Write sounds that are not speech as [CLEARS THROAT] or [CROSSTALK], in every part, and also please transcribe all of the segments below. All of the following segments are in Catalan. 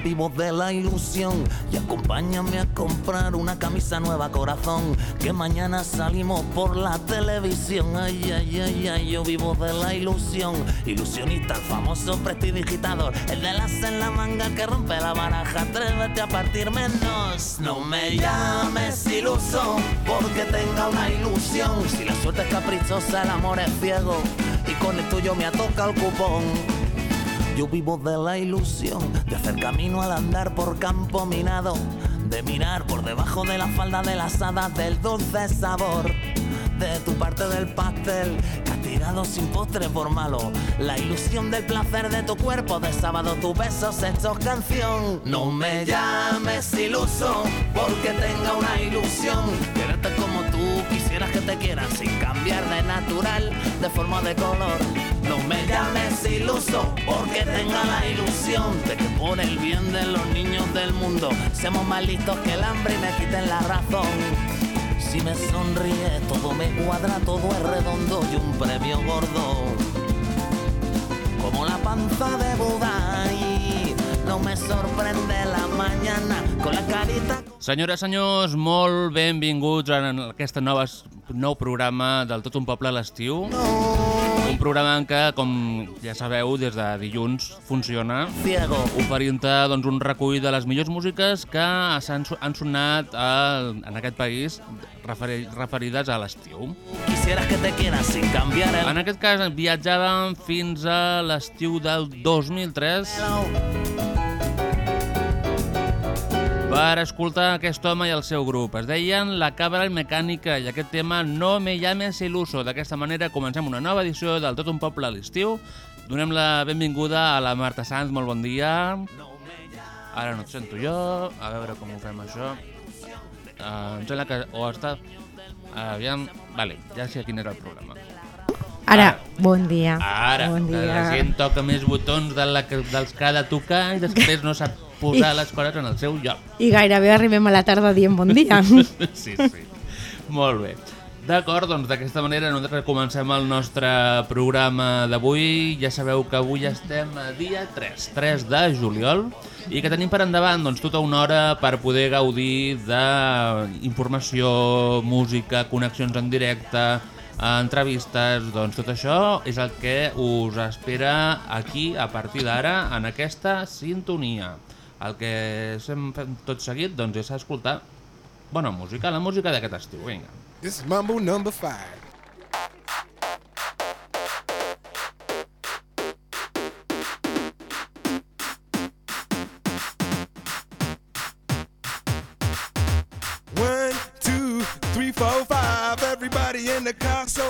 Vivo de la ilusión y acompáñame a comprar una camisa nueva corazón que mañana salimos por la televisión. Ay, ay, ay, ay, yo vivo de la ilusión. Ilusionista, famoso prestidigitador, el de las en la manga que rompe la baraja. Atrévete a partir menos. No me llames iluso porque tenga una ilusión. Si la suerte es caprichosa, el amor es ciego y con el tuyo me toca el cupón. Yo vivo de la ilusión de hacer camino al andar por campo minado, de mirar por debajo de la falda de las hadas del dulce sabor de tu parte del pastel, castigado sin postre por malo. La ilusión del placer de tu cuerpo de sábado, tus besos hechos canción. No me llames iluso porque tenga una ilusión. Quererte como que te quieran sin cambiar de natural, de forma de color. No me llames iluso porque tenga la ilusión de que por el bien de los niños del mundo seamos más listos que el hambre y me quiten la razón. Si me sonríe, todo me cuadra, todo es redondo y un premio gordo. Como la panza de Buda y no me sorprende la mañana con la carita... Senyores, senyors, molt benvinguts en aquest nova, nou programa del Tot un poble a l'estiu. Un programa en què, com ja sabeu, des de dilluns funciona oferint-te doncs, un recull de les millors músiques que s'han so- han sonat a, en aquest país referi, referides a l'estiu. Que te sin cambiar el... En aquest cas viatjàvem fins a l'estiu del 2003 per escoltar aquest home i el seu grup. Es deien La Cabra Mecànica i aquest tema No me llames iluso. D'aquesta manera comencem una nova edició del Tot un poble a l'estiu. Donem la benvinguda a la Marta Sanz, molt bon dia. Ara no et sento jo, a veure com ho fem això. Uh, em sembla que o està... Aviam, vale, ja sé quin era el programa. Ara, bon dia. Ara, bon dia. la gent toca més botons de la, que- dels que ha de tocar i després no sap posar les coses en el seu lloc. I gairebé arribem a la tarda dient bon dia. [LAUGHS] Sí, sí. Molt bé. D'acord, doncs d'aquesta manera nosaltres comencem el nostre programa d'avui. Ja sabeu que avui estem a dia 3, 3 de juliol, i que tenim per endavant doncs, tota una hora per poder gaudir d'informació, música, connexions en directe, entrevistes, doncs tot això és el que us espera aquí a partir d'ara en aquesta sintonia. El que hem fet tot seguit doncs, és escoltar bona música, la música d'aquest estiu, vinga. This is Mambo number five. One, two, three, four, five. Everybody in the car, so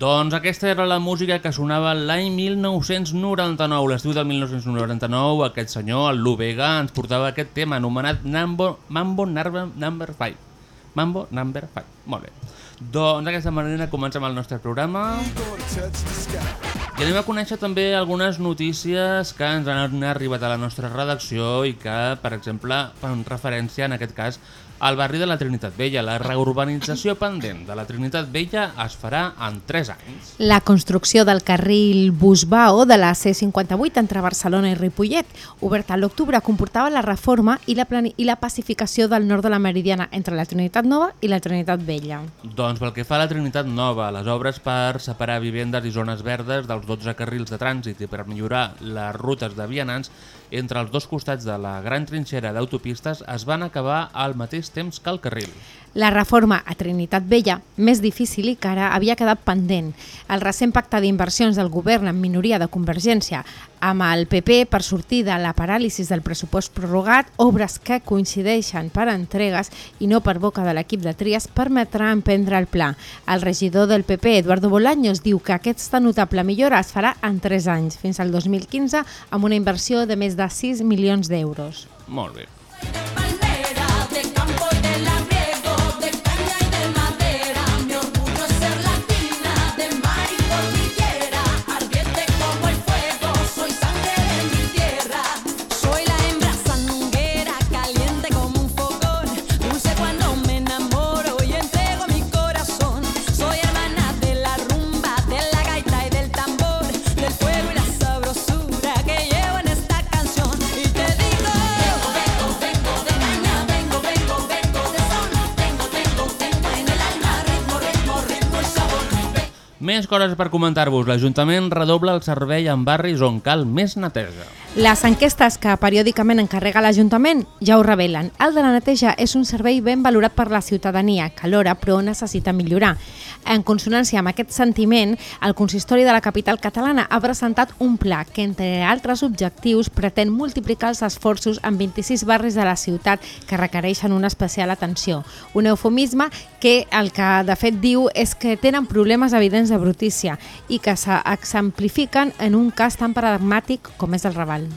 Doncs aquesta era la música que sonava l'any 1999, l'estiu del 1999, aquest senyor, el Lu Vega, ens portava aquest tema anomenat Mambo, Mambo Number, number 5. Mambo Number 5. Molt bé. Doncs d'aquesta manera comencem el nostre programa. I anem a conèixer també algunes notícies que ens han arribat a la nostra redacció i que, per exemple, fan referència, en aquest cas, al barri de la Trinitat Vella. La reurbanització pendent de la Trinitat Vella es farà en 3 anys. La construcció del carril Busbao de la C58 entre Barcelona i Ripollet, oberta a l'octubre, comportava la reforma i la, i la pacificació del nord de la Meridiana entre la Trinitat Nova i la Trinitat Vella. Doncs pel que fa a la Trinitat Nova, les obres per separar vivendes i zones verdes dels 12 carrils de trànsit i per millorar les rutes de vianants entre els dos costats de la gran trinxera d'autopistes es van acabar al mateix temps que el carril. La reforma a Trinitat Vella, més difícil i cara, havia quedat pendent. El recent pacte d'inversions del govern en minoria de Convergència amb el PP per sortir de la paràlisi del pressupost prorrogat, obres que coincideixen per entregues i no per boca de l'equip de Trias, permetrà emprendre el pla. El regidor del PP, Eduardo Bolaños, diu que aquesta notable millora es farà en 3 anys, fins al 2015, amb una inversió de més de 6 milions d'euros. Molt bé. Més coses per comentar-vos. L'Ajuntament redobla el servei en barris on cal més neteja. Les enquestes que periòdicament encarrega l'Ajuntament ja ho revelen. El de la neteja és un servei ben valorat per la ciutadania, que alhora però necessita millorar. En consonància amb aquest sentiment, el consistori de la capital catalana ha presentat un pla que, entre altres objectius, pretén multiplicar els esforços en 26 barris de la ciutat que requereixen una especial atenció. Un eufemisme que el que de fet diu és que tenen problemes evidents de brutícia i que s'exemplifiquen en un cas tan paradigmàtic com és el Raval.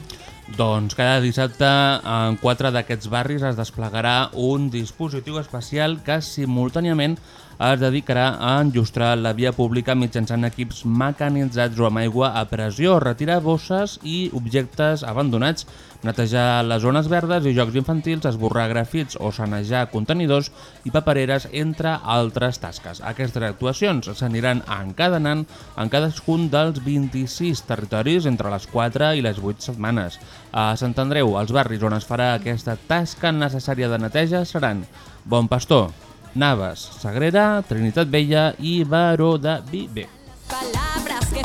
Doncs cada dissabte en quatre d'aquests barris es desplegarà un dispositiu especial que simultàniament es dedicarà a enllustrar la via pública mitjançant equips mecanitzats o amb aigua a pressió, retirar bosses i objectes abandonats, netejar les zones verdes i jocs infantils, esborrar grafits o sanejar contenidors i papereres, entre altres tasques. Aquestes actuacions s'aniran encadenant en cadascun dels 26 territoris entre les 4 i les 8 setmanes. A Sant Andreu, els barris on es farà aquesta tasca necessària de neteja seran Bon Pastor, Navas, Sagrera, Trinitat Vella i Baró de Viver. Palabras que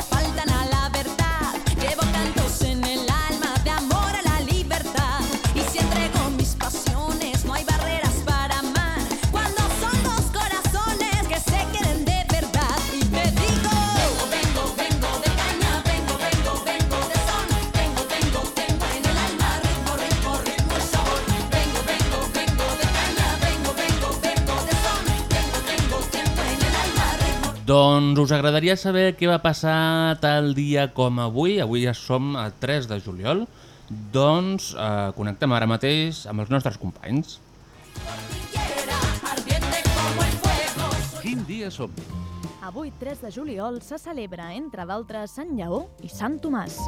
Doncs us agradaria saber què va passar tal dia com avui. Avui ja som a 3 de juliol. Doncs eh, connectem ara mateix amb els nostres companys. Quin dia som? Avui, 3 de juliol, se celebra, entre d'altres, Sant Lleó i Sant Tomàs.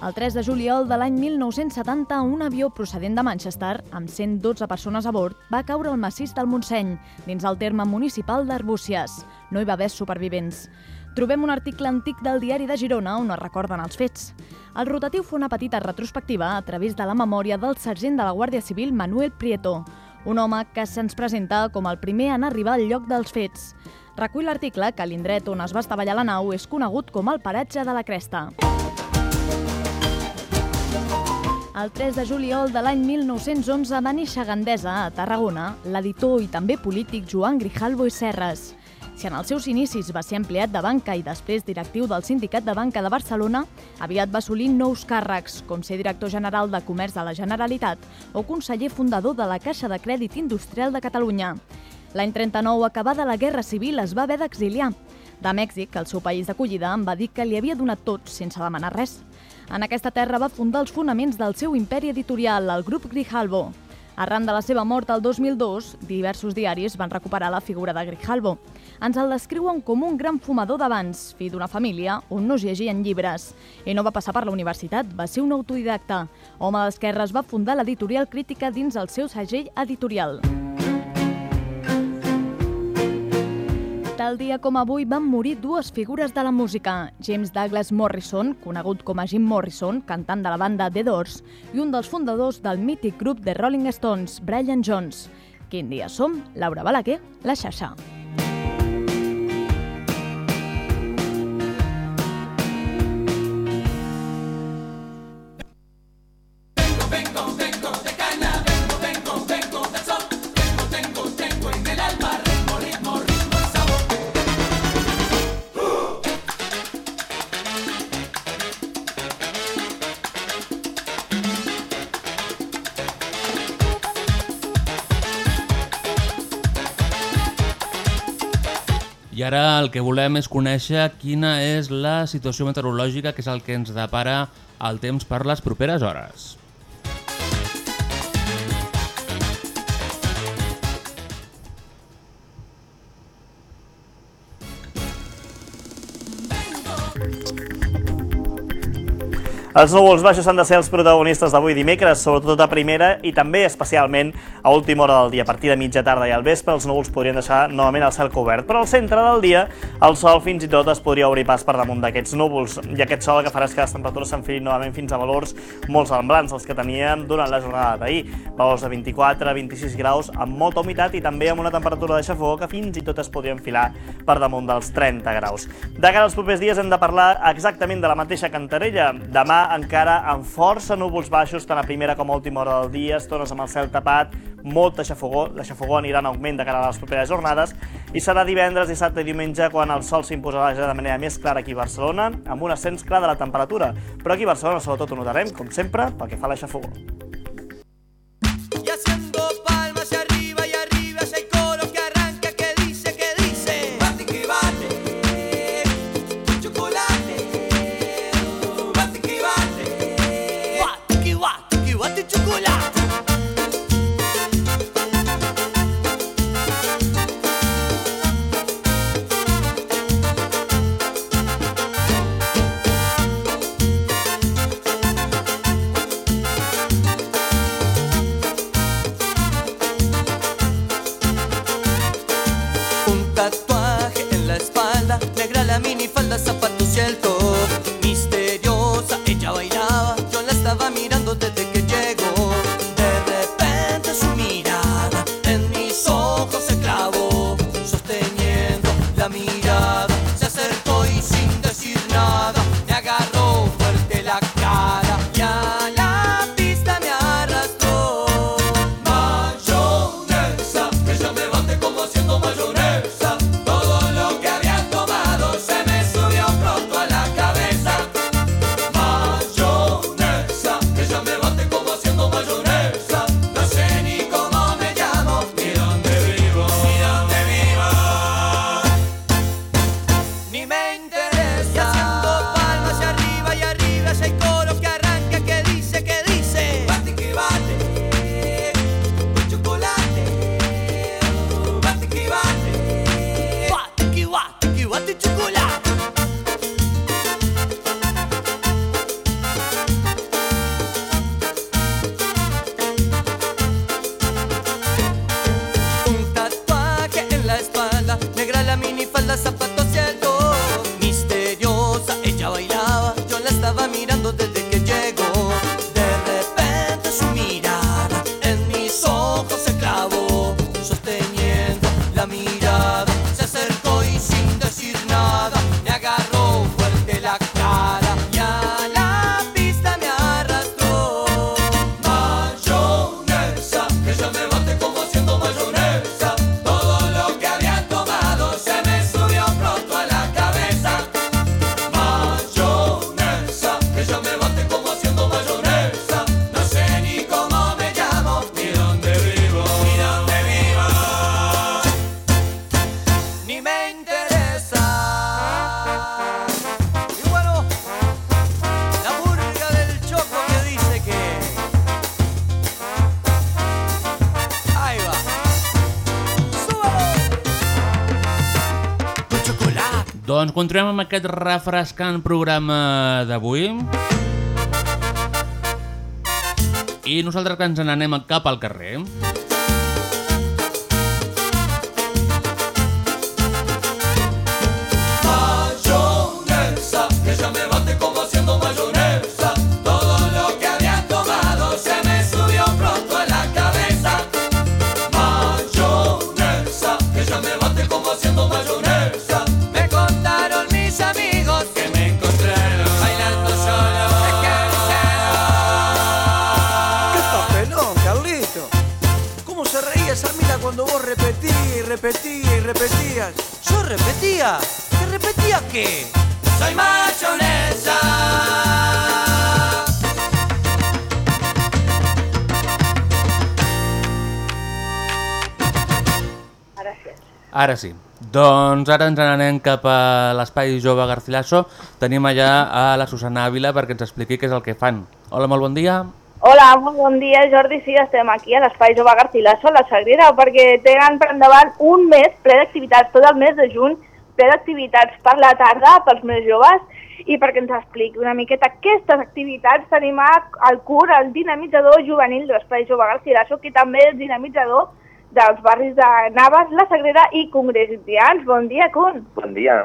El 3 de juliol de l'any 1970, un avió procedent de Manchester, amb 112 persones a bord, va caure al massís del Montseny, dins el terme municipal d'Arbúcies. No hi va haver supervivents. Trobem un article antic del diari de Girona on es recorden els fets. El rotatiu fa una petita retrospectiva a través de la memòria del sergent de la Guàrdia Civil Manuel Prieto, un home que se'ns presenta com el primer en arribar al lloc dels fets. Recull l'article que l'indret on es va estavellar la nau és conegut com el paratge de la Cresta. El 3 de juliol de l'any 1911 va néixer Gandesa, a Tarragona, l'editor i també polític Joan Grijalvo i Serres. Si en els seus inicis va ser empleat de banca i després directiu del Sindicat de Banca de Barcelona, aviat va assolir nous càrrecs, com ser director general de Comerç de la Generalitat o conseller fundador de la Caixa de Crèdit Industrial de Catalunya. L'any 39, acabada la Guerra Civil, es va haver d'exiliar. De Mèxic, el seu país d'acollida, em va dir que li havia donat tot sense demanar res. En aquesta terra va fundar els fonaments del seu imperi editorial, el grup Grijalvo. Arran de la seva mort el 2002, diversos diaris van recuperar la figura de Grijalvo. Ens el descriuen com un gran fumador d'abans, fill d'una família on no es llegien llibres. Ell no va passar per la universitat, va ser un autodidacta. Home d'esquerres va fundar l'editorial crítica dins el seu segell editorial. Tal dia com avui van morir dues figures de la música, James Douglas Morrison, conegut com a Jim Morrison, cantant de la banda The Doors, i un dels fundadors del mític grup de Rolling Stones, Brian Jones. Quin dia som? Laura Balaguer, La Xaixa. I ara el que volem és conèixer quina és la situació meteorològica, que és el que ens depara el temps per les properes hores. Els núvols baixos han de ser els protagonistes d'avui dimecres, sobretot a primera i també especialment a última hora del dia. A partir de mitja tarda i al vespre els núvols podrien deixar novament el cel cobert, però al centre del dia el sol fins i tot es podria obrir pas per damunt d'aquests núvols i aquest sol que farà és que les temperatures s'enfilin novament fins a valors molt semblants als que teníem durant la jornada d'ahir. Valors de 24-26 graus amb molta humitat i també amb una temperatura de xafó que fins i tot es podria enfilar per damunt dels 30 graus. De cara als propers dies hem de parlar exactament de la mateixa cantarella. Demà encara amb força núvols baixos, tant a primera com a última hora del dia, estones amb el cel tapat, molta xafogó, la xafogó anirà en augment de cara a les properes jornades, i serà divendres, dissabte i diumenge quan el sol s'imposarà ja de manera més clara aquí a Barcelona, amb un ascens clar de la temperatura. Però aquí a Barcelona sobretot ho notarem, com sempre, pel que fa a la xafogó. Doncs continuem amb aquest refrescant programa d'avui. I nosaltres que ens n'anem cap al carrer. Ara sí. Doncs ara ens n'anem cap a l'Espai Jove Garcilaso. Tenim allà a la Susana Ávila perquè ens expliqui què és el que fan. Hola, molt bon dia. Hola, molt bon dia, Jordi. Sí, estem aquí a l'Espai Jove Garcilaso, a la Sagrera, perquè tenen per endavant un mes ple d'activitats, tot el mes de juny, ple d'activitats per la tarda pels més joves i perquè ens expliqui una miqueta aquestes activitats tenim al CUR, el dinamitzador juvenil de l'Espai Jove Garcilaso, que també és dinamitzador dels barris de Navas, La Sagrera i Congrés Indians. Bon dia, Kun. Bon dia.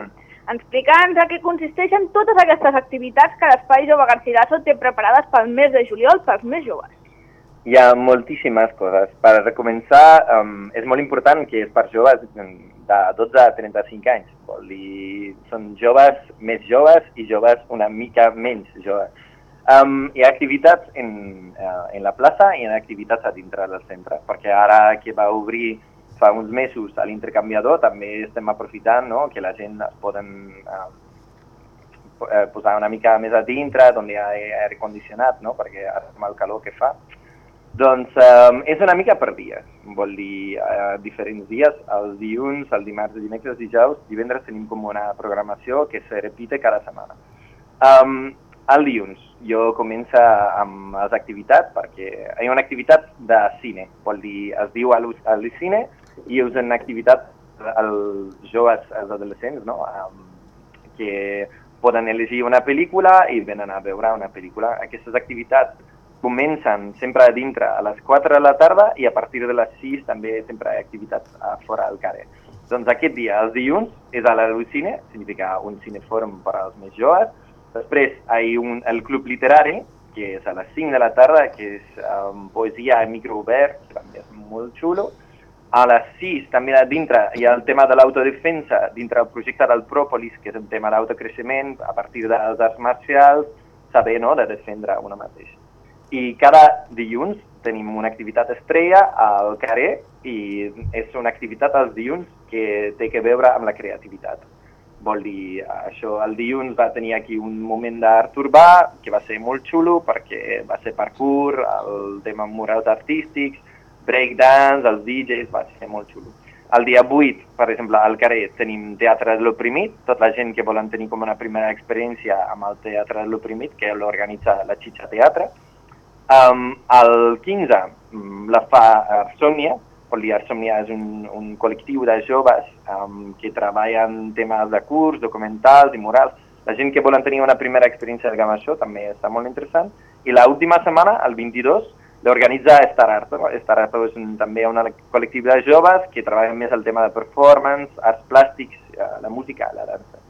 Explica'ns a què consisteixen totes aquestes activitats que l'Espai Jove Garcilaso té preparades pel mes de juliol pels més joves. Hi ha moltíssimes coses. Per començar, um, és molt important que és per joves de 12 a 35 anys. Vol dir, són joves més joves i joves una mica menys joves. Um, hi ha activitats en, uh, en la plaça i ha activitats a dintre del centre, perquè ara que va obrir fa uns mesos a l'intercanviador també estem aprofitant no? que la gent es poden uh, po- posar una mica més a dintre, on hi ha aire condicionat, no? perquè amb el calor que fa. Doncs um, és una mica per dies, vol dir uh, diferents dies, els dilluns, el dimarts, el dimecres, dijous, divendres tenim com una programació que se repite cada setmana. Um, el dilluns jo comença amb les activitats perquè hi ha una activitat de cine, vol dir, es diu al·lucine i és una activitat als joves, als adolescents, no? Um, que poden elegir una pel·lícula i venen a veure una pel·lícula. Aquestes activitats comencen sempre a dintre a les 4 de la tarda i a partir de les 6 també sempre hi ha activitats a fora del carrer. Doncs aquest dia, els dilluns, és a l'Alucine, significa un cineforum per als més joves. Després hi un, el Club Literari, que és a les 5 de la tarda, que és um, poesia a micro obert, que també és molt xulo. A les 6 també dintre hi ha el tema de l'autodefensa dintre del projecte del Pròpolis, que és un tema d'autocreixement a partir dels arts marcials, saber no, de defendre una mateixa. I cada dilluns tenim una activitat estrella al carrer i és una activitat als dilluns que té que veure amb la creativitat. Vol dir, això, el dilluns va tenir aquí un moment d'art urbà que va ser molt xulo perquè va ser parkour, el tema murals artístics, breakdance, els DJs, va ser molt xulo. El dia 8, per exemple, al carrer tenim Teatre de l'Oprimit, tota la gent que volen tenir com una primera experiència amb el Teatre de l'Oprimit, que l'organitza la Xitxa Teatre. Um, el 15 mm, la fa Arsònia, vol dir Arsònia és un, un col·lectiu de joves um, que treballen temes de curs, documentals i morals. La gent que volen tenir una primera experiència amb això també està molt interessant. I l'última setmana, el 22, l'organitza Star Art. Star Art és un, també un col·lectiu de joves que treballen més el tema de performance, arts plàstics, eh, la música, la dansa.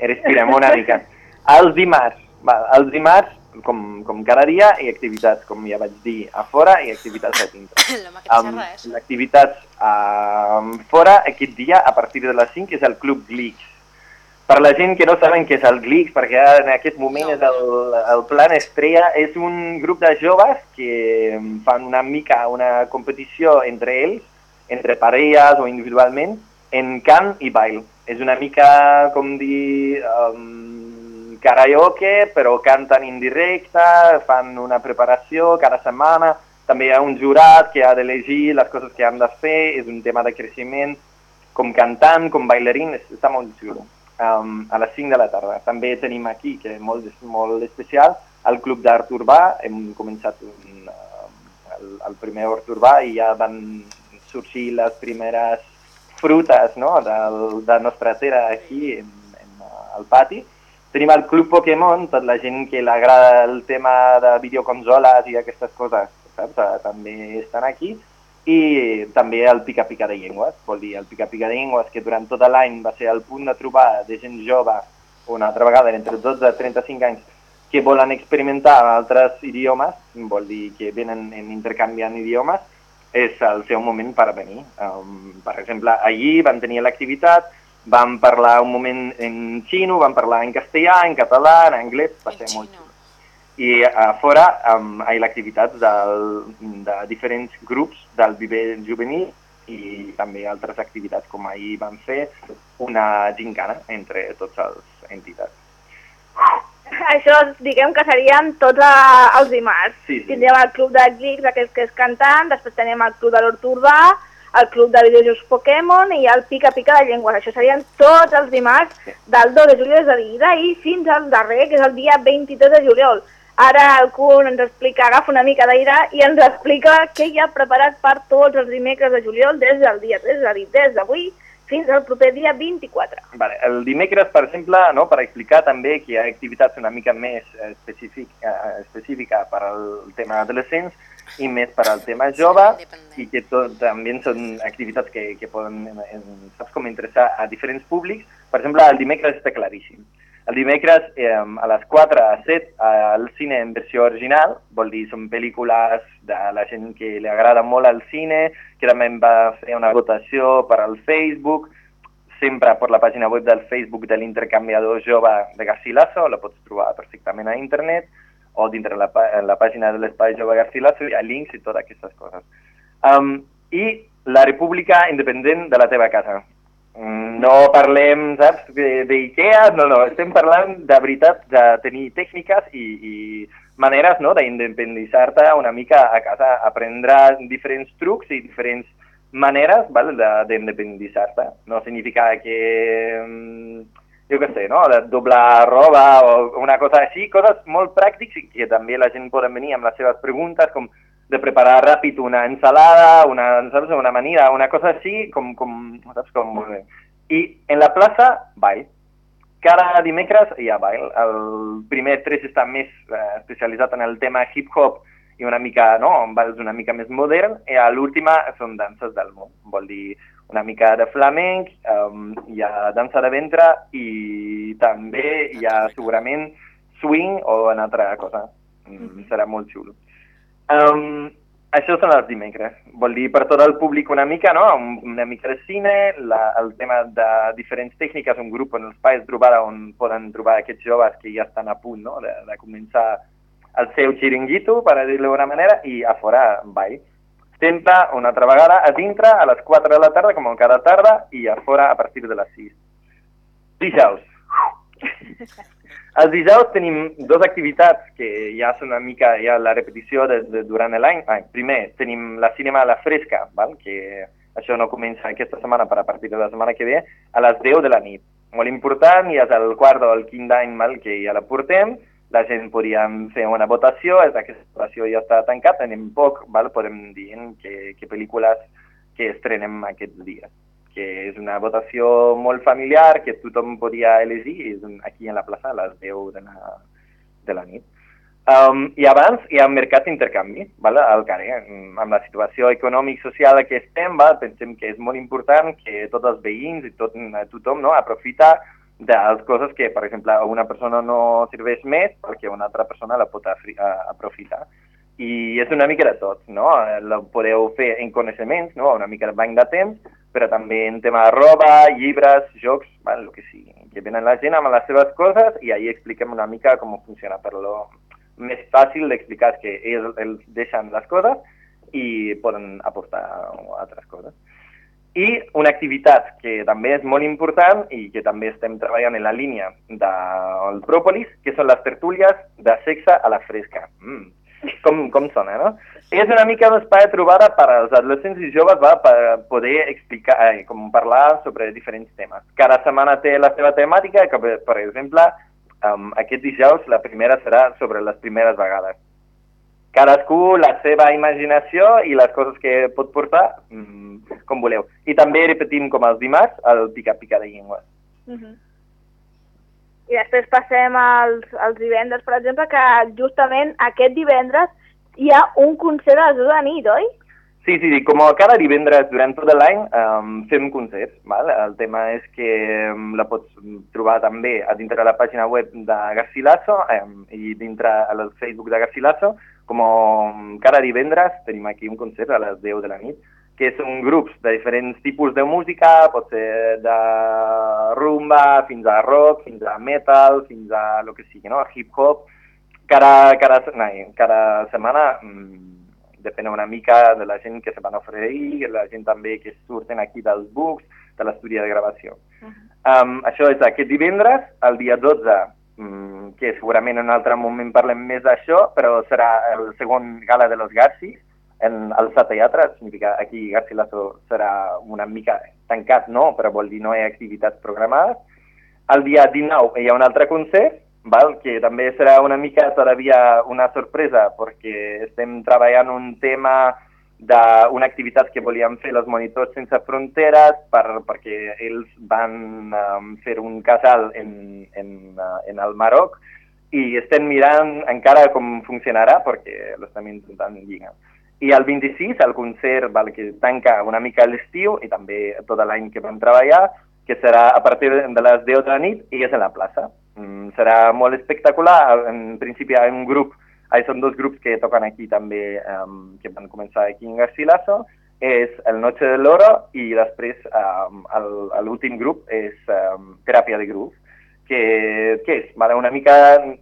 Respirem una mica. [LAUGHS] Els dimarts, va, els dimarts, com, com cada dia, ha activitats, com ja vaig dir, a fora i activitats a dintre. Um, L'activitat a fora, aquest dia, a partir de les 5, és el Club Glix. Per la gent que no saben què és el Glix, perquè en aquest moment és el, el Plan Estrella, és un grup de joves que fan una mica una competició entre ells, entre parelles o individualment, en cant i bail. És una mica com dir um, karaoke, però canten en directe, fan una preparació cada setmana, també hi ha un jurat que ha d'elegir les coses que han de fer, és un tema de creixement, com cantant, com bailarín, està molt xulo. Um, a les 5 de la tarda. També tenim aquí, que és molt, molt especial, el Club d'Art Urbà. Hem començat un, el, el primer Art Urbà i ja van sorgir les primeres frutes no? De la nostra terra aquí en, en, al pati. Tenim el Club Pokémon, tota la gent que li agrada el tema de videoconsoles i aquestes coses, saps? Eh, També estan aquí. I també el pica-pica de llengües, vol dir, el pica-pica de llengües que durant tot l'any va ser el punt de trobada de gent jove, una altra vegada entre 12 i 35 anys, que volen experimentar altres idiomes, vol dir que venen en intercanviant idiomes, és el seu moment per venir. Um, per exemple, allí van tenir l'activitat, vam parlar un moment en xino, vam parlar en castellà, en català, en anglès, va ser molt xulo. I a fora um, hi ha l'activitat del- de diferents grups del viver juvenil i també altres activitats, com ahir vam fer una gincana entre tots els entitats. Això, diguem que serien tots els dimarts. Sí, sí. Tindríem el club de Geeks, aquest que és cantant, després tenim el club de l'Hort Urbà, el club de videojocs Pokémon i el pica-pica de llengües. Això serien tots els dimarts del 2 de juliol, és a dir, d'ahir fins al darrer, que és el dia 23 de juliol. Ara el Kun ens explica, agafa una mica d'aire i ens explica què hi ha preparat per tots els dimecres de juliol des del dia 3, és a dir, des d'avui fins al proper dia 24. Vale. El dimecres, per exemple, no, per explicar també que hi ha activitats una mica més eh, específic, eh, específica per al tema adolescents i més per al tema jove i que tot, també són activitats que, que poden eh, saps com interessar a diferents públics. Per exemple, el dimecres està claríssim. El dimecres eh, a les 4 a 7 al cine en versió original, vol dir, són pel·lícules de la gent que li agrada molt al cine, que també va fer una votació per al Facebook, sempre per la pàgina web del Facebook de l'intercanviador jove de Garcilaso, la pots trobar perfectament a internet, o dintre la, la pàgina de l'Espai Jove Garcilaso hi ha links i totes aquestes coses. Um, I la república independent de la teva casa. Mm, No parlem, saps, d'IKEA, no, no, estem parlant de veritat de tenir tècniques i, i maneres no, d'independitzar-te una mica a casa, aprendre diferents trucs i diferents maneres d'independitzar-te. No significa que, mm, jo què sé, no? de doblar roba o una cosa així, coses molt pràctiques que també la gent pot venir amb les seves preguntes, com de preparar ràpid una ensalada, una, saps, una amanida, una cosa així, com, com, saps, com... I en la plaça, ball. Cada dimecres hi ha ball. El primer tres està més eh, especialitzat en el tema hip-hop i una mica, no, balls una mica més modern, i l'última són danses del món. Vol dir una mica de flamenc, um, hi ha dansa de ventre i també hi ha segurament swing o una altra cosa. Mm, serà molt xulo. Um, això són els dimecres. Vol dir per tot el públic una mica, no? Un- Una mica de cine, la, el tema de diferents tècniques, un grup on els pares trobada on poden trobar aquests joves que ja estan a punt no? de, de començar el seu xiringuito, per dir-ho d'una manera, i a fora ball. Sempre una altra vegada a dintre a les 4 de la tarda, com cada tarda, i a fora a partir de les 6. Dijous. [LAUGHS] Els dijous tenim dues activitats que ja són una mica ja la repetició de, de, durant l'any. Primer, tenim la cinema a la fresca, val? que això no comença aquesta setmana, però a partir de la setmana que ve, a les 10 de la nit. Molt important, i és el quart o el quint any val, que ja la portem, la gent podríem fer una votació, és aquesta votació ja està tancat, tenim poc, val? podem dir que, que pel·lícules que estrenem aquests dies que és una votació molt familiar que tothom podia elegir és aquí en la plaça a les 10 de la, de la nit. Um, I abans hi ha un mercat d'intercanvi val, al carrer. Amb la situació econòmic-social que estem, val, pensem que és molt important que tots els veïns i tot, tothom no, aprofita de les coses que, per exemple, a una persona no serveix més perquè una altra persona la pot aprofitar. I és una mica de tot, no? La podeu fer en coneixements, no? Una mica de banc de temps, però també en tema de roba, llibres, jocs, val, el que sigui. Que venen la gent amb les seves coses i ahir expliquem una mica com funciona. Per lo més fàcil d'explicar que ells, ells deixen les coses i poden aportar altres coses. I una activitat que també és molt important i que també estem treballant en la línia del Pròpolis, que són les tertúlies de sexe a la fresca. Mm. Com, com sona, no? És una mica un espai de trobada per als adolescents i joves va, per poder explicar, eh, com parlar sobre diferents temes. Cada setmana té la seva temàtica, que per, exemple, um, aquest dijous la primera serà sobre les primeres vegades. Cadascú la seva imaginació i les coses que pot portar mm, com voleu. I també repetim com els dimarts el pica-pica de llengües. Uh -huh. I després passem als, als divendres, per exemple, que justament aquest divendres hi ha un concert a les 10 de nit, oi? Sí, sí, sí, com cada divendres durant tot l'any um, fem concerts. Val? El tema és que um, la pots trobar també a dintre de la pàgina web de Garcilaso um, i dintre al Facebook de Garcilaso. Com cada divendres tenim aquí un concert a les 10 de la nit que són grups de diferents tipus de música, pot ser de rumba, fins a rock, fins a metal, fins a lo que sigui, no? hip-hop. Cada, cada, no, cada setmana mm, depèn una mica de la gent que se van oferir, la gent també que surten aquí dels books, de l'estudi de gravació. Uh -huh. um, això és aquest divendres, el dia 12, um, que segurament en un altre moment parlem més d'això, però serà el segon gala de los Garcis, en el teatre, significa aquí Garcilaso serà una mica tancat, no? però vol dir no hi ha activitats programades. El dia 19 hi ha un altre concert, val? que també serà una mica todavía una sorpresa, perquè estem treballant un tema d'una activitat que volíem fer els monitors sense fronteres per, perquè ells van um, fer un casal en, en, uh, en el Marroc i estem mirant encara com funcionarà perquè l'estem intentant lligar. I el 26, el concert val, que tanca una mica l'estiu i també tot l'any que vam treballar, que serà a partir de les 10 de la nit i és en la plaça. Mm, serà molt espectacular. En principi hi ha un grup, hi són dos grups que toquen aquí també, um, que van començar aquí en Garcilaso, és el Noche del Oro i després um, l'últim grup és um, Teràpia de Groove que, que és? Vale, una mica,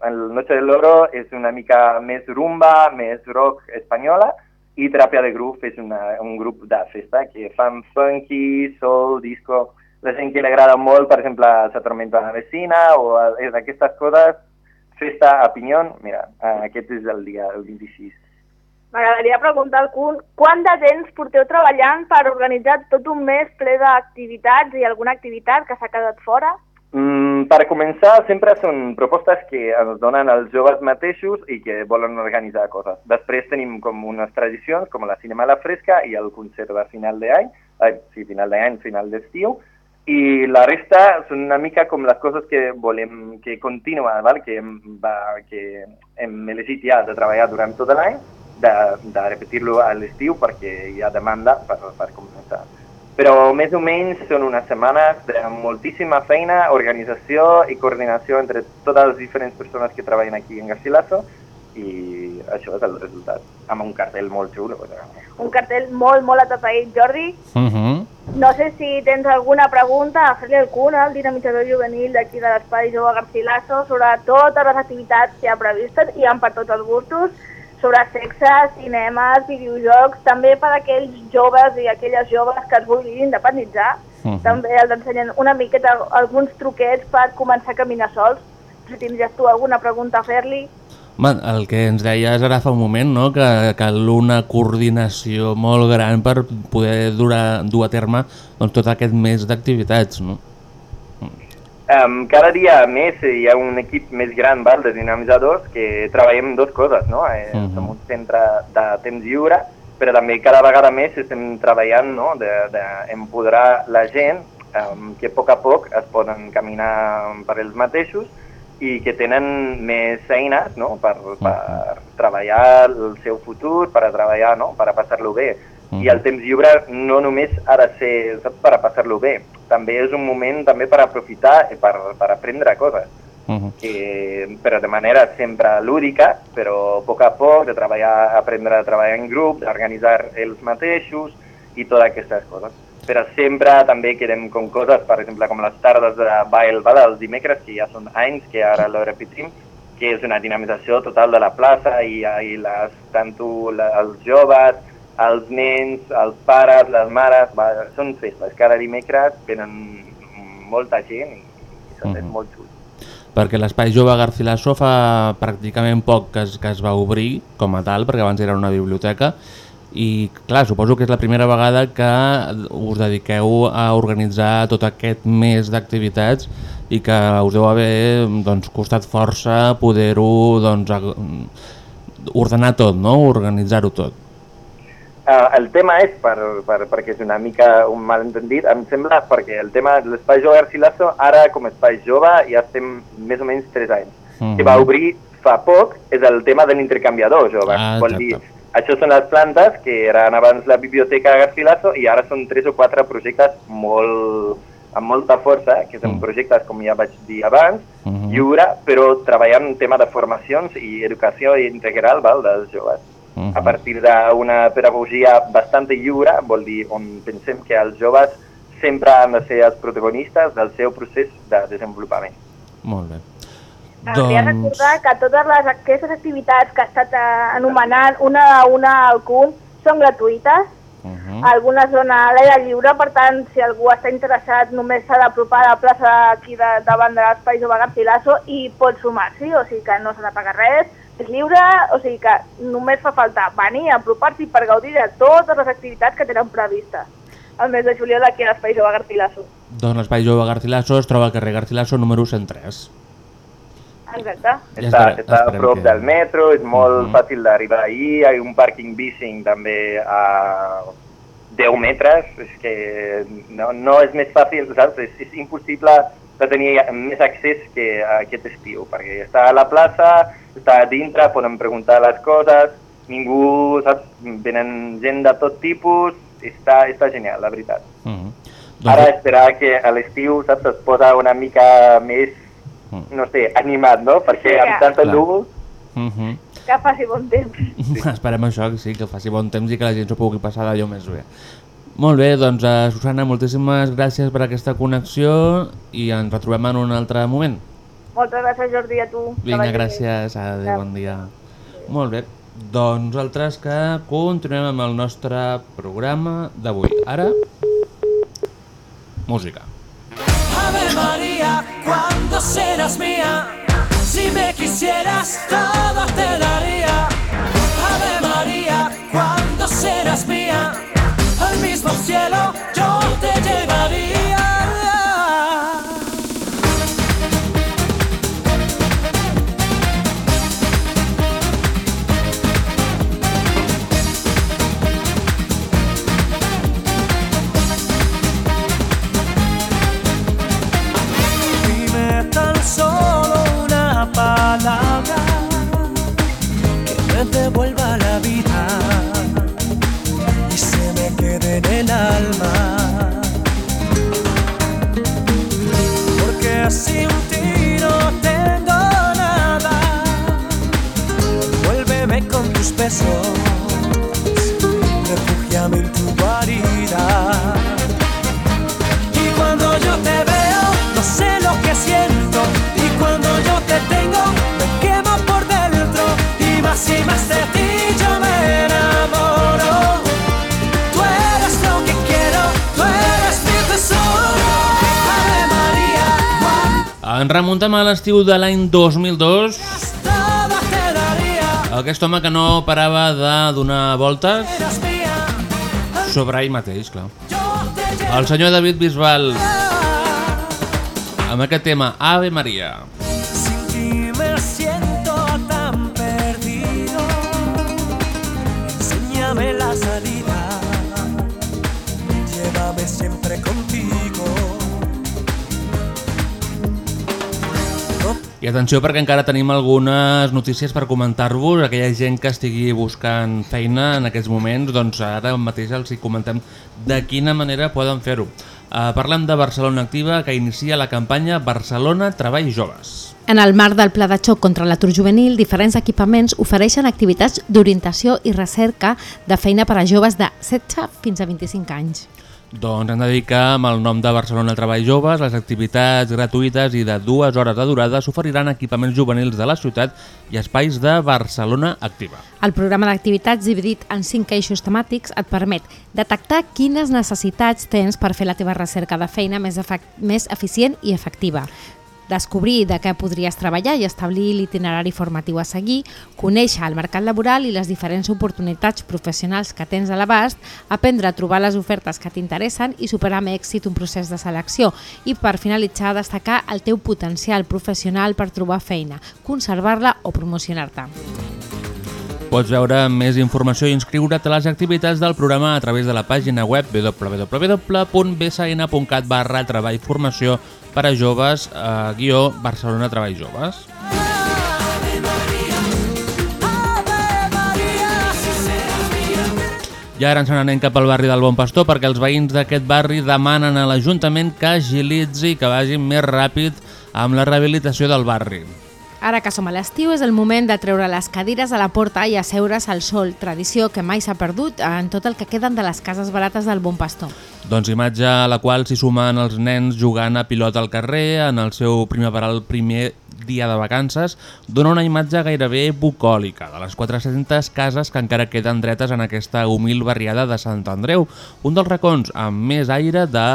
el Noche del Oro és una mica més rumba, més rock espanyola, i Teràpia de Groove és una, un grup de festa que fan funky, soul, disco, la gent que li agrada molt, per exemple, la tormenta la vecina o és aquestes coses, festa a Pinyón, mira, aquest és el dia, el 26. M'agradaria preguntar al Kun, quant de temps porteu treballant per organitzar tot un mes ple d'activitats i alguna activitat que s'ha quedat fora? Mm, per començar, sempre són propostes que ens donen els joves mateixos i que volen organitzar coses. Després tenim com unes tradicions, com la Cinema a la Fresca i el concert de final d'any, eh, sí, final d'any, final d'estiu, i la resta són una mica com les coses que volem que continuen, val? que, va, que hem elegit ja de treballar durant tot l'any, de, de repetir-lo a l'estiu perquè hi ha demanda per, per començar però més o menys són unes setmanes de moltíssima feina, organització i coordinació entre totes les diferents persones que treballen aquí en Garcilaso i això és el resultat, amb un cartell molt xulo. Un cartell molt, molt atapeït, Jordi. Uh -huh. No sé si tens alguna pregunta a fer-li al el dinamitzador juvenil d'aquí de l'Espai Jove Garcilaso, sobre totes les activitats que hi ha previstes i han per tots els gustos, sobre sexe, cinemes, videojocs, també per a aquells joves i aquelles joves que es vulguin independitzar. Uh -huh. També els ensenyen una miqueta alguns truquets per començar a caminar sols. Si tindries tu alguna pregunta a fer-li. Man, el que ens deies ara fa un moment, no? que cal una coordinació molt gran per poder durar, dur a terme doncs, tot aquest mes d'activitats. No? Um, cada dia més hi ha un equip més gran val, de dinamitzadors que treballem dos coses, no? Eh, uh -huh. Som un centre de temps lliure, però també cada vegada més estem treballant no? d'empoderar de, de la gent um, que a poc a poc es poden caminar per ells mateixos i que tenen més eines no? per, per treballar el seu futur, per a treballar, no? per a passar-lo bé. I el temps lliure no només ha de ser saps, per a passar-lo bé, també és un moment també per aprofitar i per, per aprendre coses. Uh -huh. que, però de manera sempre lúdica, però a poc a poc, de treballar, aprendre a treballar en grup, d'organitzar ells mateixos i totes aquestes coses. Però sempre també quedem com coses, per exemple, com les tardes de Bail Bala, els dimecres, que ja són anys, que ara lo repetim, que és una dinamització total de la plaça i, i les, tant la, els joves, els nens, els pares, les mares, va, són festes. Cada dimecres venen molta gent i, i són uh -huh. molt xulo. Perquè l'Espai Jove Garcilaso fa pràcticament poc que es, que es va obrir com a tal, perquè abans era una biblioteca, i clar, suposo que és la primera vegada que us dediqueu a organitzar tot aquest mes d'activitats i que us deu haver doncs, costat força poder-ho doncs, ordenar tot, no? organitzar-ho tot. Uh, el tema és, per, per, perquè és una mica un malentendit, em sembla, perquè el tema de l'espai jove Garcilaso, ara com a espai jove ja estem més o menys 3 anys. Mhm. Que va obrir fa poc és el tema de l'intercanviador jove. Ah, Vol exacte. dir, això són les plantes que eren abans la biblioteca Garcilaso i ara són 3 o 4 projectes molt, amb molta força, que són projectes, com ja vaig dir abans, Mhm. lliure, però treballant en tema de formacions i educació integral val, dels joves. Mhm. A partir d'una pedagogia bastant lliure, vol dir on pensem que els joves sempre han de ser els protagonistes del seu procés de desenvolupament. Molt bé. Caldria Doncs... recordar que totes les, aquestes activitats que ha estat eh, anomenant una a una al CUN són gratuïtes, Mhm. algunes són a l'aire lliure, per tant, si algú està interessat només s'ha d'apropar a la plaça aquí de, davant de l'Espai Jove Garcilaso i pot sumar-s'hi, o sigui que no s'ha de pagar res, és lliure, o sigui que només fa falta venir, apropar-s'hi per gaudir de totes les activitats que tenen previstes el mes de juliol aquí a l'Espai Jove Garcilaso. Doncs l'Espai Jove Garcilaso es troba al carrer Garcilaso número 103. Exacte. Està, espere- està a prop que- del metro, és molt Mhm. fàcil d'arribar ahir, hi ha un pàrquing bicing també a 10 metres, és que no, no és més fàcil, saps? És, és impossible de tenir més accés que aquest estiu, perquè està a la plaça, està a dintre, poden preguntar les coses, ningú, saps? Venen gent de tot tipus, està, està genial, la veritat. Mhm. Ara esperar que a l'estiu, saps, es posa una mica més, no sé, animat, no? Perquè amb tanta Clar. núvol Mhm. Que faci bon temps. [LAUGHS] Esperem això, que sí, que faci bon temps i que la gent s'ho pugui passar d'allò més bé. Molt bé, doncs uh, Susana, moltíssimes gràcies per aquesta connexió i ens retrobem en un altre moment. Moltes gràcies, Jordi, a tu. Vinga, gràcies, adéu, bon dia. Molt bé, doncs nosaltres que continuem amb el nostre programa d'avui. Ara, música. Ave María, cuando serás mía, si me quisieras todo te daría. Ave María, cuando serás mía, al mismo cielo yo te llevaría. L'estiu de l'any 2002. toda te daría. Aquest home que no parava de donar voltes sobre ell mateix, clar. El senyor David Bisbal, amb aquest tema, Ave Maria. Sin I atenció perquè encara tenim algunes notícies per comentar-vos. Aquella gent que estigui buscant feina en aquests moments, doncs ara mateix els hi comentem de quina manera poden fer-ho. Uh, parlem de Barcelona Activa, que inicia la campanya Barcelona Treball Joves. En el marc del Pla de xoc contra l'atur juvenil, diferents equipaments ofereixen activitats d'orientació i recerca de feina per a joves de 16 fins a 25 anys. Doncs hem de dir que amb el nom de Barcelona Treball Joves, les activitats gratuïtes i de dues hores de durada s'oferiran equipaments juvenils de la ciutat i espais de Barcelona Activa. El programa d'activitats dividit en cinc eixos temàtics et permet detectar quines necessitats tens per fer la teva recerca de feina més, més eficient i efectiva, descobrir de què podries treballar i establir l'itinerari formatiu a seguir, conèixer el mercat laboral i les diferents oportunitats professionals que tens a l'abast, aprendre a trobar les ofertes que t'interessen i superar amb èxit un procés de selecció i per finalitzar destacar el teu potencial professional per trobar feina, conservar-la o promocionar-te. Pots veure més informació i inscriure't a les activitats del programa a través de la pàgina web www.bsn.cat barra treball per a joves eh, guió Barcelona Treball Joves. I ara ens n'anem cap al barri del Bon Pastor perquè els veïns d'aquest barri demanen a l'Ajuntament que agilitzi i que vagi més ràpid amb la rehabilitació del barri. Ara que som a l'estiu és el moment de treure les cadires a la porta i asseure's al sol, tradició que mai s'ha perdut en tot el que queden de les cases barates del Bon Pastor. Doncs imatge a la qual s'hi sumen els nens jugant a pilota al carrer en el seu primaveral primer dia de vacances, dona una imatge gairebé bucòlica de les 400 cases que encara queden dretes en aquesta humil barriada de Sant Andreu, un dels racons amb més aire de,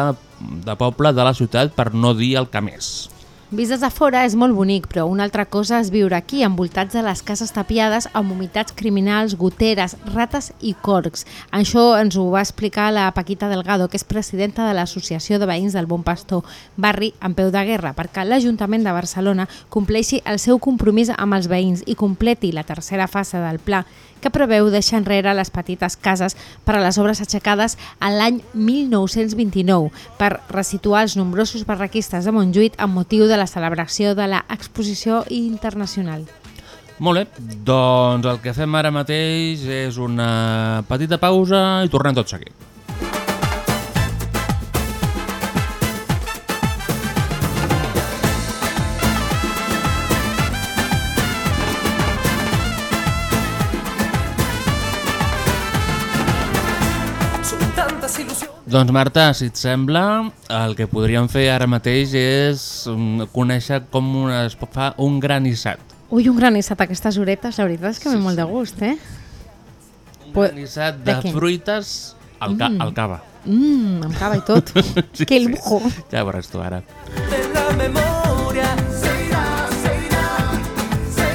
de poble de la ciutat, per no dir el que més. Vist des de fora és molt bonic, però una altra cosa és viure aquí, envoltats de les cases tapiades amb humitats criminals, goteres, rates i corcs. Això ens ho va explicar la Paquita Delgado, que és presidenta de l'Associació de Veïns del Bon Pastor, barri en peu de guerra, perquè l'Ajuntament de Barcelona compleixi el seu compromís amb els veïns i completi la tercera fase del pla, que preveu deixar enrere les petites cases per a les obres aixecades a l'any 1929 per resituar els nombrosos barraquistes de Montjuïc amb motiu de la celebració de l'exposició internacional. Molt bé, doncs el que fem ara mateix és una petita pausa i tornem tot seguit. Doncs Marta, si et sembla, el que podríem fer ara mateix és mm, conèixer com es fa un granissat. Ui, un granissat a aquestes horetes, la veritat és que sí, ve molt de gust, eh? Un granissat de, de fruites al, ca Mm. al cava. Mmm, amb cava i tot. [LAUGHS] Sí, que sí. lujo. Ja veuràs tu ara. de la. Se se se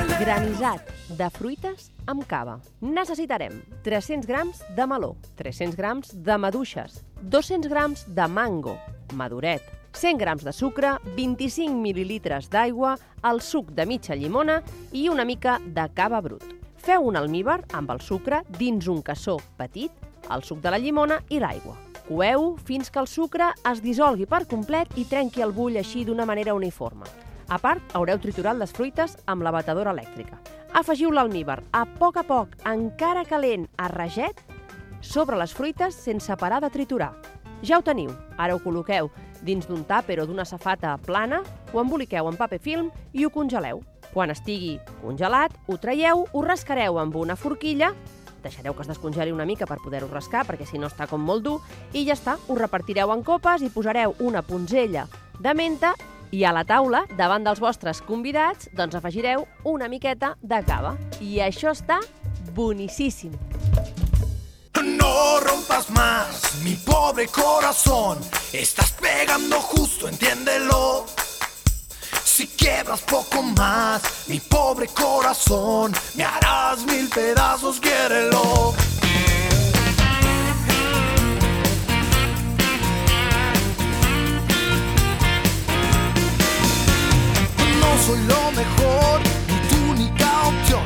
se Granissat de fruites amb cava. Necessitarem 300 grams de meló, 300 grams de maduixes, 200 grams de mango, maduret, 100 grams de sucre, 25 mil·lilitres d'aigua, el suc de mitja llimona i una mica de cava brut. Feu un almíbar amb el sucre dins un cassó petit, el suc de la llimona i l'aigua. Coeu fins que el sucre es dissolgui per complet i trenqui el bull així d'una manera uniforme. A part, haureu triturat les fruites amb la batedora elèctrica. Afegiu l'almíbar a poc a poc, encara calent, a raget, sobre les fruites sense parar de triturar. Ja ho teniu, ara ho col·loqueu dins d'un tàper o d'una safata plana, ho emboliqueu en paper film i ho congeleu. Quan estigui congelat, ho traieu, ho rascareu amb una forquilla, deixareu que es descongeli una mica per poder-ho rascar, perquè si no està com molt dur, i ja està, ho repartireu en copes i posareu una ponzella de menta i a la taula, davant dels vostres convidats, doncs afegireu una miqueta de cava. I això està bonicíssim. No rompas más, mi pobre corazón. Estás pegando justo, entiéndelo. Si quiebras poco más, mi pobre corazón, me harás mil pedazos, quiérelo. Soy lo mejor, ni tu única opción.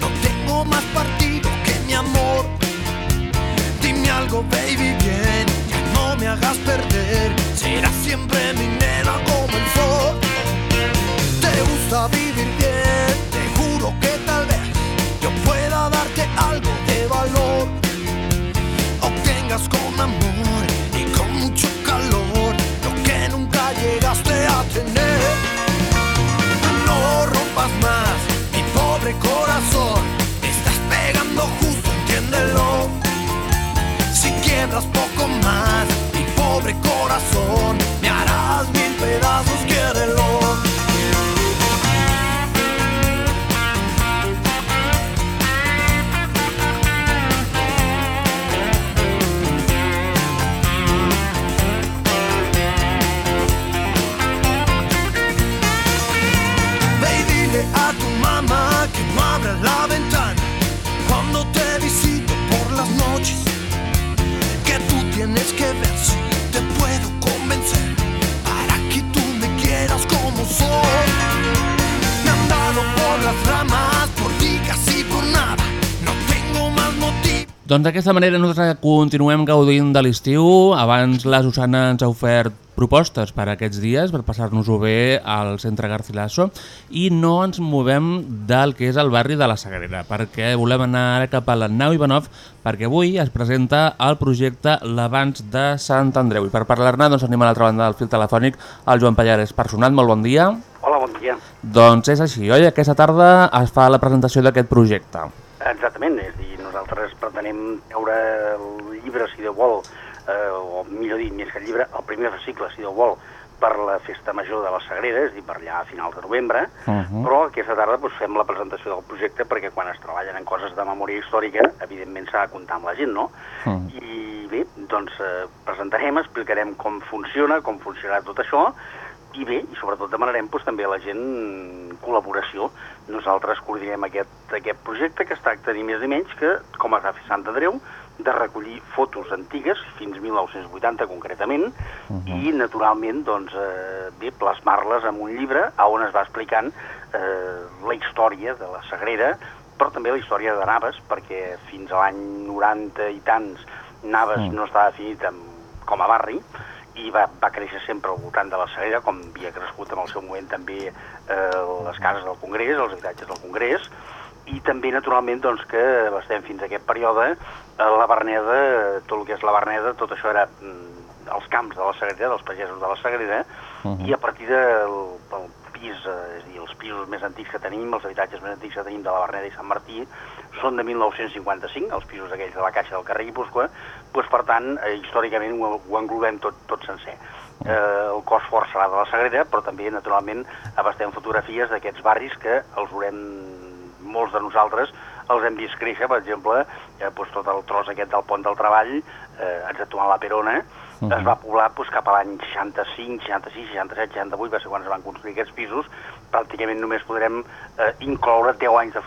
No tengo más partido que mi amor. Dime algo, baby, bien. Ya no me hagas perder. Serás siempre mi nena como el sol. Te gusta vivir bien. Te juro que tal vez yo pueda darte algo de valor. Obtengas con amor corazón. Doncs d'aquesta manera nosaltres continuem gaudint de l'estiu. Abans la Susana ens ha ofert propostes per aquests dies, per passar-nos-ho bé al centre Garcilaso, i no ens movem del que és el barri de la Sagrera, perquè volem anar ara cap a l'Arnau Ivanov, perquè avui es presenta el projecte L'Abans de Sant Andreu. I per parlar-ne doncs, anem a l'altra banda del fil telefònic, el Joan Pallares. Personat, molt bon dia. Hola, bon dia. Doncs és així, oi? Aquesta tarda es fa la presentació d'aquest projecte. Exactament, és a nosaltres pretenem veure el llibre, si Déu vol, eh, o millor dit, més que el llibre, el primer recicle, si Déu vol, per la festa major de la Sagrera, és a dir, per allà a finals de novembre, Mhm. però aquesta tarda doncs, fem la presentació del projecte perquè quan es treballen en coses de memòria històrica, evidentment s'ha de comptar amb la gent, no? I bé, doncs eh, presentarem, explicarem com funciona, com funcionarà tot això, i bé, i sobretot demanarem doncs, també a la gent col·laboració. Nosaltres coordinem aquest, aquest projecte que es tracta ni més ni menys que, com es va fer Sant Andreu, de recollir fotos antigues, fins 1980 concretament, i naturalment doncs, eh, bé, plasmar-les en un llibre on es va explicant eh, la història de la Sagrera, però també la història de Naves, perquè fins a l'any 90 i tants Naves Mm. no estava definit amb, com a barri, i va, va créixer sempre al voltant de la Sagrera, com havia crescut en el seu moment també eh, les cases del Congrés, els habitatges del Congrés, i també, naturalment, doncs, que estem fins a aquest període, eh, la Verneda, tot el que és la Verneda, tot això era mm, els camps de la Sagrera, dels pagesos de la Sagrera, i a partir del, del pis, eh, és a dir, els pisos més antics que tenim, els habitatges més antics que tenim de la Verneda i Sant Martí, són de 1955, els pisos aquells de la Caixa del carrer Guipúscoa, doncs, per tant, eh, històricament ho, ho englobem tot, tot sencer. Eh, el cos fort serà de la Sagrera, però també, naturalment, abastem fotografies d'aquests barris que els veurem molts de nosaltres els hem vist créixer, per exemple, eh, doncs tot el tros aquest del pont del treball, eh, exceptuant la Perona, Mhm. es va poblar doncs, cap a l'any 65, 66, 67, 68, va ser quan es van construir aquests pisos, pràcticament només podrem eh, incloure 10 anys de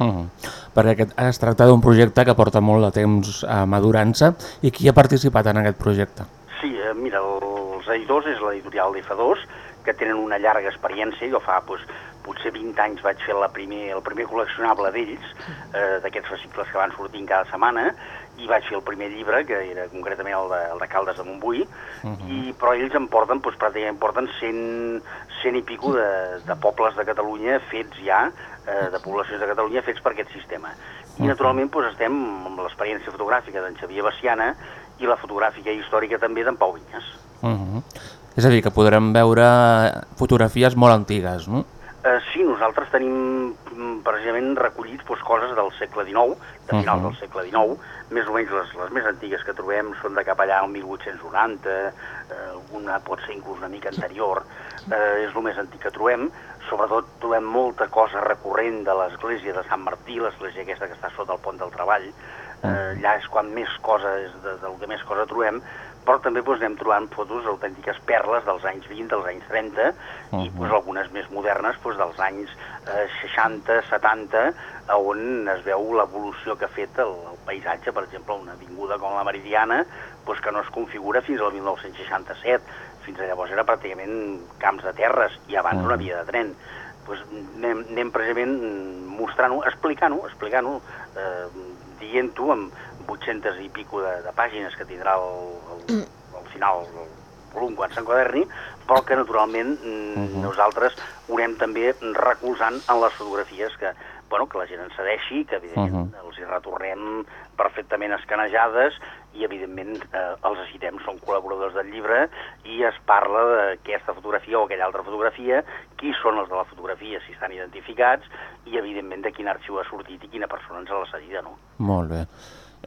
fotografies. Mhm. Perquè aquest, es tracta d'un projecte que porta molt de temps a madurant-se i qui ha participat en aquest projecte? Sí, eh, mira, els editors és l'editorial d'F2, que tenen una llarga experiència. Jo fa doncs, potser 20 anys vaig fer la primer, el primer col·leccionable d'ells, eh, d'aquests fascicles que van sortint cada setmana, i vaig fer el primer llibre, que era concretament el de, el de Caldes de Montbui, i, però ells em porten, doncs, pràcticament porten 100, 100 i pico de, de pobles de Catalunya fets ja, eh, de poblacions de Catalunya fets per aquest sistema. I naturalment doncs, estem amb l'experiència fotogràfica d'en Xavier Baciana i la fotogràfica i històrica també d'en Pau Vinyes. Mhm. És a dir, que podrem veure fotografies molt antigues, no? Eh, sí, nosaltres tenim precisament recollits doncs, coses del segle XIX, de finals Mhm. del segle XIX, més o menys les, les més antigues que trobem són de cap allà al 1890, eh, alguna pot ser inclús una mica anterior, eh, és el més antic que trobem, sobretot trobem molta cosa recurrent de l'església de Sant Martí, l'església aquesta que està sota el pont del treball, eh, allà és quan més cosa és de, del que més cosa trobem, però també doncs, anem trobant fotos autèntiques perles dels anys 20, dels anys 30, i doncs, algunes més modernes doncs, dels anys eh, 60, 70, on es veu l'evolució que ha fet el, el paisatge, per exemple, una avinguda com la Meridiana, doncs, que no es configura fins al 1967, fins a llavors era pràcticament camps de terres, i abans una via de tren. Doncs anem, anem precisament mostrant-ho, explicant-ho, explicant-ho, eh, dient-ho amb 800 i pico de, de pàgines que tindrà el, el, al final el volum quan s'enquaderni, però que naturalment mm, nosaltres ho anem també recolzant en les fotografies que, bueno, que la gent ens cedeixi, que evidentment els hi retornem perfectament escanejades i evidentment eh, els citem, són col·laboradors del llibre i es parla d'aquesta fotografia o aquella altra fotografia, qui són els de la fotografia, si estan identificats i evidentment de quin arxiu ha sortit i quina persona ens l'ha cedida, no? Molt bé.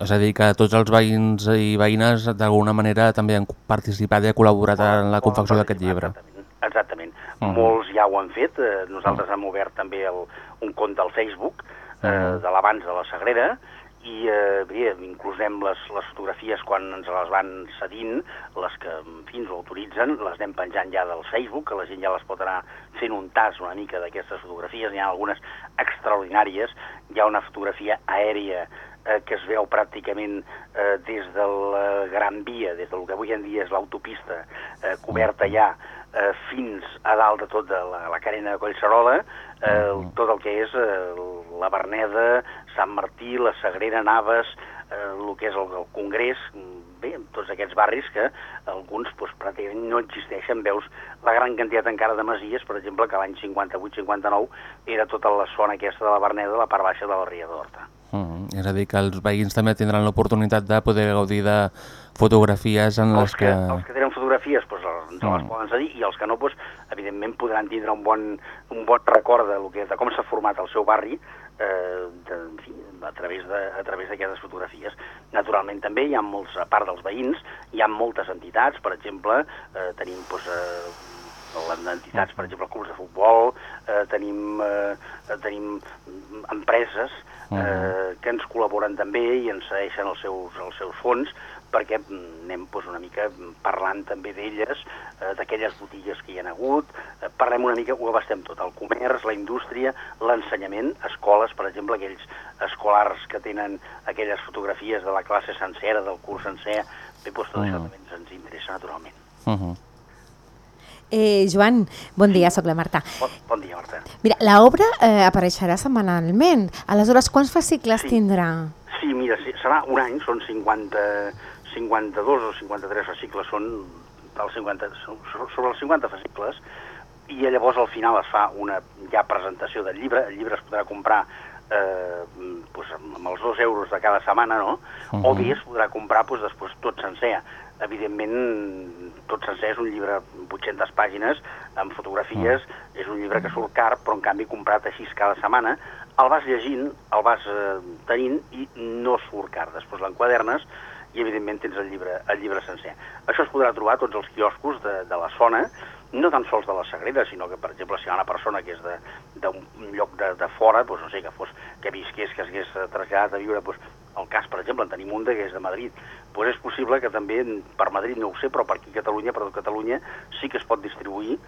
És a dir, que tots els veïns i veïnes d'alguna manera també han participat i han col·laborat en la confecció d'aquest llibre. Exactament. Mhm. Molts ja ho han fet. Eh, nosaltres hem obert també el, un compte al Facebook eh, Mhm. de l'abans de la Sagrera i eh, bé, inclusem les, les fotografies quan ens les van cedint, les que en fi, ens autoritzen, les anem penjant ja del Facebook, que la gent ja les pot anar fent un tas una mica d'aquestes fotografies, n'hi ha algunes extraordinàries, hi ha una fotografia aèria eh, que es veu pràcticament eh, des de la Gran Via, des del que avui en dia és l'autopista, eh, coberta ja eh, fins a dalt de tot de la, la carena de Collserola, eh, tot el que és eh, la Berneda, Sant Martí, la Sagrera, Naves, eh, el que és el, el Congrés, bé, tots aquests barris que alguns doncs, pràcticament no existeixen. Veus la gran quantitat encara de masies, per exemple, que l'any 58-59 era tota la zona aquesta de la Berneda, la part baixa de la Ria d'Horta. Mm, és a dir, que els veïns també tindran l'oportunitat de poder gaudir de fotografies en les Els que, que... els que tenen fotografies doncs, ens les Mm. poden cedir i els que no, doncs, evidentment podran tindre un bon, un bon record de, lo que, de com s'ha format el seu barri eh, de, en fi, a través de- a través d'aquestes fotografies. Naturalment també hi ha molts, a part dels veïns, hi ha moltes entitats, per exemple, eh, tenim doncs, eh, les entitats, per exemple, clubs de futbol, eh, tenim, eh, tenim empreses eh, que ens col·laboren també i ens cedeixen els seus, els seus fons perquè mm, anem doncs, una mica parlant també d'elles, eh, d'aquelles botigues que hi ha hagut, eh, parlem una mica, ho abastem tot, el comerç, la indústria, l'ensenyament, escoles, per exemple, aquells escolars que tenen aquelles fotografies de la classe sencera, del curs sencer, bé, doncs tot això Mm. també ens, ens interessa naturalment. Uh -huh. Eh, Joan, bon dia, sóc la Marta. Bon, bon dia, Marta. Mira, l'obra eh, apareixerà setmanalment. Aleshores, quants fascicles Sí. tindrà? Sí, mira, sí, serà un any, són 50, 52 o 53 fascicles, són del 50, so- sobre els 50 fascicles, i llavors al final es fa una ja presentació del llibre, el llibre es podrà comprar eh, pues, amb els dos euros de cada setmana, no? O bé es podrà comprar pues, després tot sencer. Evidentment, tot sencer és un llibre amb 800 pàgines, amb fotografies, és un llibre que surt car, però en canvi comprat així cada setmana, el vas llegint, el vas eh, tenint i no surt car. Després l'enquadernes i evidentment tens el llibre, el llibre sencer. Això es podrà trobar a tots els quioscos de, de la zona, no tan sols de la Sagrera, sinó que, per exemple, si hi ha una persona que és d'un lloc de, de fora, doncs, no sé, que, fos, que visqués, que s'hagués traslladat a viure, doncs, el cas, per exemple, en tenim un de que és de Madrid, doncs és possible que també per Madrid, no ho sé, però per aquí Catalunya, per tot Catalunya, sí que es pot distribuir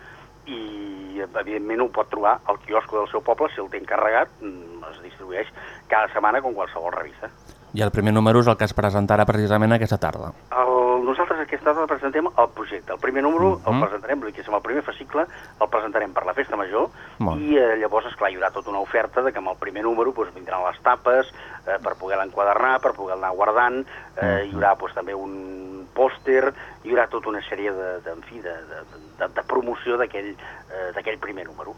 i evidentment ho pot trobar al quiosco del seu poble, si el té encarregat, mm, es distribueix cada setmana com qualsevol revista. I el primer número és el que es presentarà precisament aquesta tarda. El, nosaltres aquesta tarda presentem el projecte. El primer número el Mhm. presentarem, que és el primer fascicle, el presentarem per la Festa Major Molt i eh, llavors, esclar, hi haurà tota una oferta de que amb el primer número doncs, vindran les tapes eh, per poder l'enquadernar, per poder anar guardant, eh, hi haurà doncs, també un pòster, hi haurà tota una sèrie de, de, en fi, de, de, de, de promoció d'aquell eh, primer número.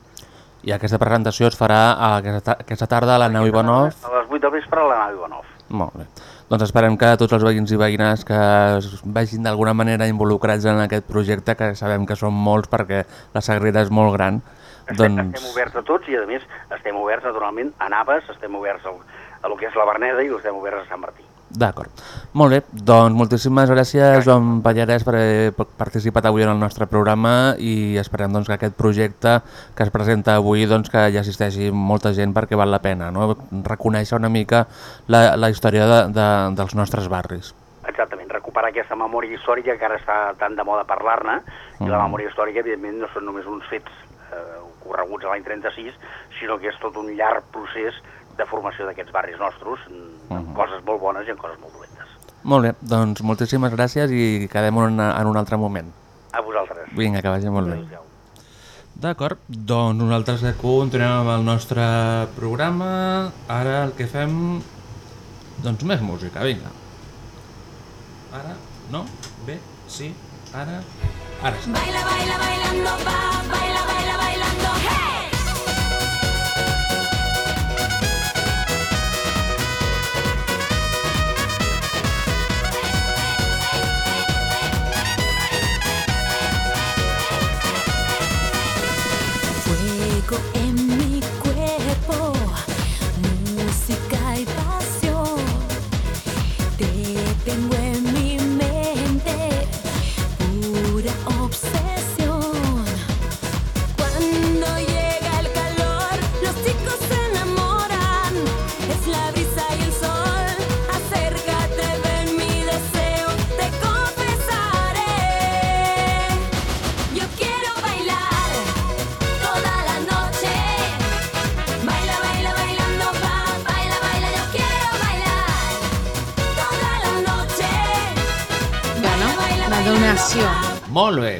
I aquesta presentació es farà a aquesta, aquesta tarda a la nau Ivanov. A les 8 del vespre a la nau Ivanov. Molt bé. Doncs esperem que tots els veïns i veïnes que es vegin d'alguna manera involucrats en aquest projecte, que sabem que són molts perquè la Sagrera és molt gran, Estem, doncs... estem oberts a tots i, a més, estem oberts, naturalment, a Naves, estem oberts al, a lo que és la Berneda i estem oberts a Sant Martí. D'acord. Molt bé, doncs moltíssimes gràcies, Joan Pallarès, per haver participat avui en el nostre programa i esperem doncs, que aquest projecte que es presenta avui doncs, que hi assisteixi molta gent perquè val la pena, no? reconèixer una mica la, la història de, de, dels nostres barris. Exactament, recuperar aquesta memòria històrica que ara està tan de moda parlar-ne, i la memòria històrica, evidentment, no són només uns fets eh, ocorreguts a l'any 36, sinó que és tot un llarg procés de formació d'aquests barris nostres, mm, amb coses molt bones i amb coses molt dolentes. Molt bé, doncs moltíssimes gràcies i quedem en, en un altre moment. A vosaltres. Vinga, que vagi molt bé. D'acord, doncs nosaltres continuem amb el nostre programa. Ara el que fem... Doncs més música, vinga. Ara, no? Bé, sí, ara... Ara sí. Baila, baila, bailando, va, baila, baila, Molt bé.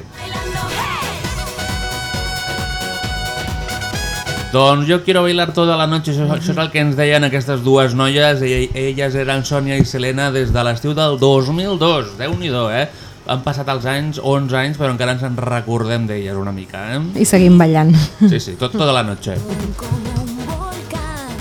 Doncs jo quiero bailar tota la noche, això, això és el que ens deien aquestes dues noies, elles eren Sònia i Selena des de l'estiu del 2002, déu nhi eh? Han passat els anys, 11 anys, però encara ens en recordem d'elles una mica, eh? I seguim ballant. Sí, sí, tot, tota la noche.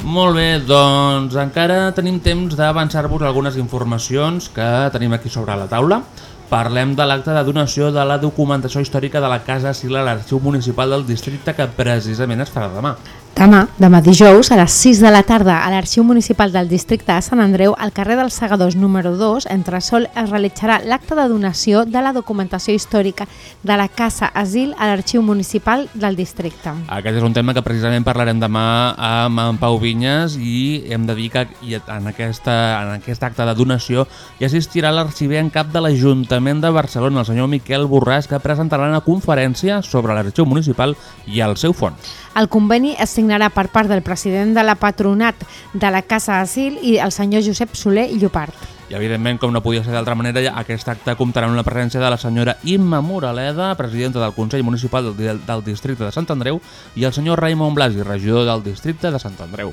Molt bé, doncs encara tenim temps d'avançar-vos algunes informacions que tenim aquí sobre la taula. Parlem de l'acte de donació de la documentació històrica de la Casa Sila a l'Arxiu Municipal del Districte que precisament es farà demà. Demà, demà dijous, a les 6 de la tarda, a l'Arxiu Municipal del Districte de Sant Andreu, al carrer dels Segadors número 2, entre Sol, es realitzarà l'acte de donació de la documentació històrica de la Casa Asil a l'Arxiu Municipal del Districte. Aquest és un tema que precisament parlarem demà amb en Pau Vinyes i hem de dir que en, aquesta, en aquest acte de donació hi assistirà l'arxiver en cap de l'Ajuntament de Barcelona, el senyor Miquel Borràs, que presentarà una conferència sobre l'arxiu municipal i el seu fons. El conveni es signarà per part del president de la patronat de la Casa Asil i el senyor Josep Soler Llopart. I evidentment, com no podia ser d'altra manera, aquest acte comptarà amb la presència de la senyora Imma Moraleda, presidenta del Consell Municipal del, del Districte de Sant Andreu, i el senyor Raimon Blasi, regidor del Districte de Sant Andreu.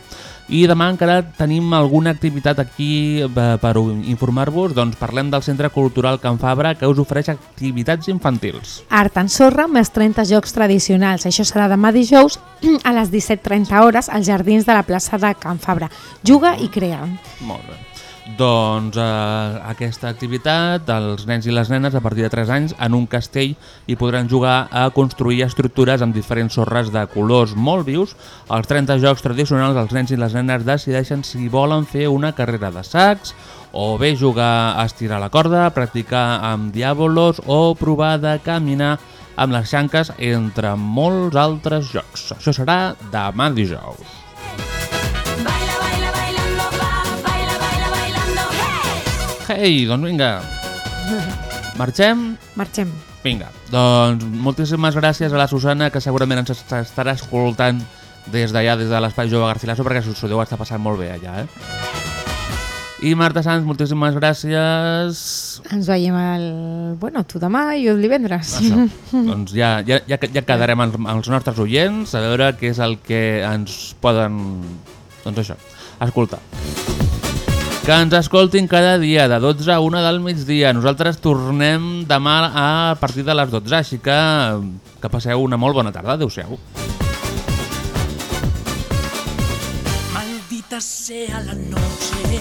I demà encara tenim alguna activitat aquí eh, per informar-vos, doncs parlem del Centre Cultural Can Fabra, que us ofereix activitats infantils. Art en sorra més 30 jocs tradicionals. Això serà demà dijous [CLEARS THROAT] a les 17.30 hores als jardins de la plaça de Can Fabra. Juga i crea. Molt bé. Doncs eh, aquesta activitat, els nens i les nenes a partir de 3 anys en un castell hi podran jugar a construir estructures amb diferents sorres de colors molt vius. Als 30 jocs tradicionals els nens i les nenes decideixen si volen fer una carrera de sacs o bé jugar a estirar la corda, practicar amb diàbolos o provar de caminar amb les xanques entre molts altres jocs. Això serà demà dijous. Hey, doncs vinga. Marxem? Marxem. Vinga, doncs moltíssimes gràcies a la Susana, que segurament ens est- estarà escoltant des d'allà, des de l'Espai Jove Garcilaso, perquè s'ho deu estar passant molt bé allà, eh? I Marta Sanz, moltíssimes gràcies. Ens veiem el... Bueno, tu demà i jo el divendres. Això. doncs ja, ja, ja, ja quedarem amb, amb els nostres oients a veure què és el que ens poden... Doncs això, escoltar. Que ens escoltin cada dia, de 12 a 1 del migdia. Nosaltres tornem demà a partir de les 12, així que que passeu una molt bona tarda. Adéu-siau. Maldita sea la noche